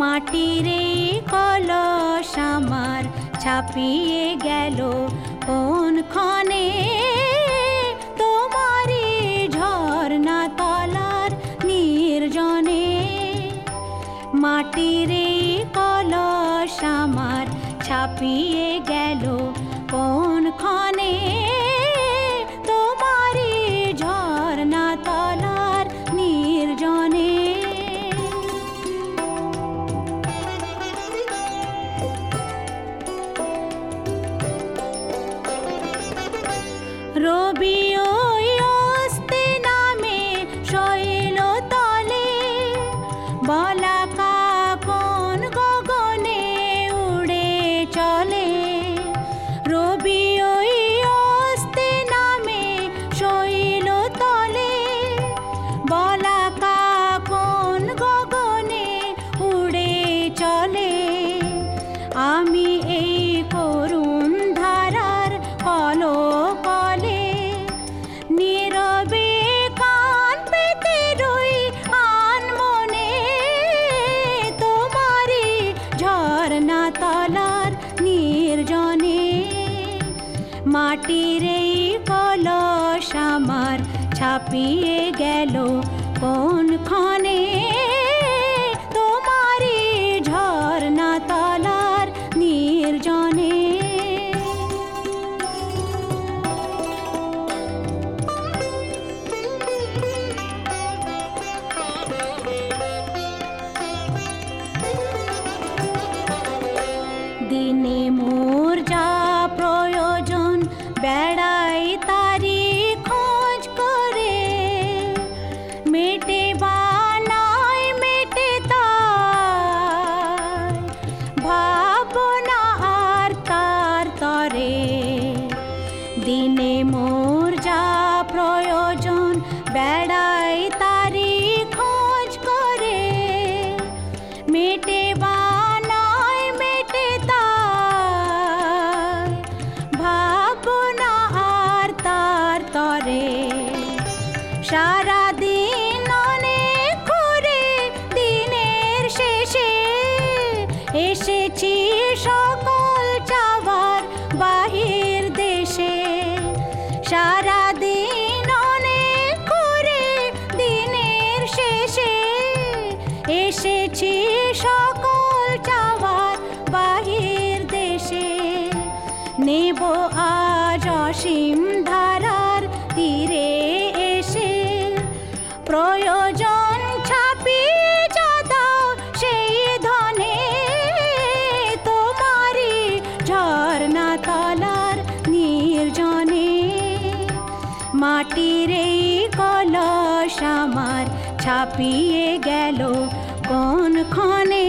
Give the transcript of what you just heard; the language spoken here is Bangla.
মাটির কলস আমার ছাপিয়ে গেল। কোন ক্ষণে তোমারই ঝর্ণা তলার নির্জনে। মাটির কলস আমার ছাপিয়ে গেল। কোন ক্ষণে রবি অস্তে নামে শৈল তলে বলাকা মাটির এই কলস আমার ছাপিয়ে গেল। কোন ক্ষণে তরে দিনে মোর যা প্রয়োজন বেড়াই তারি খোঁজ করে। মেটে বানাই মেটে তার। ভাবনা আর তার তরে। সারা দিন অনেক করে দিনের শেষে এসেছি। নেব আজ অসীম ধারার তীরে এসে। প্রয়োজন ছাপিয়ে সেই ধনে। তলার নির্জনে। মাটির এই কলস আমার ছাপিয়ে গেল কোন ক্ষণে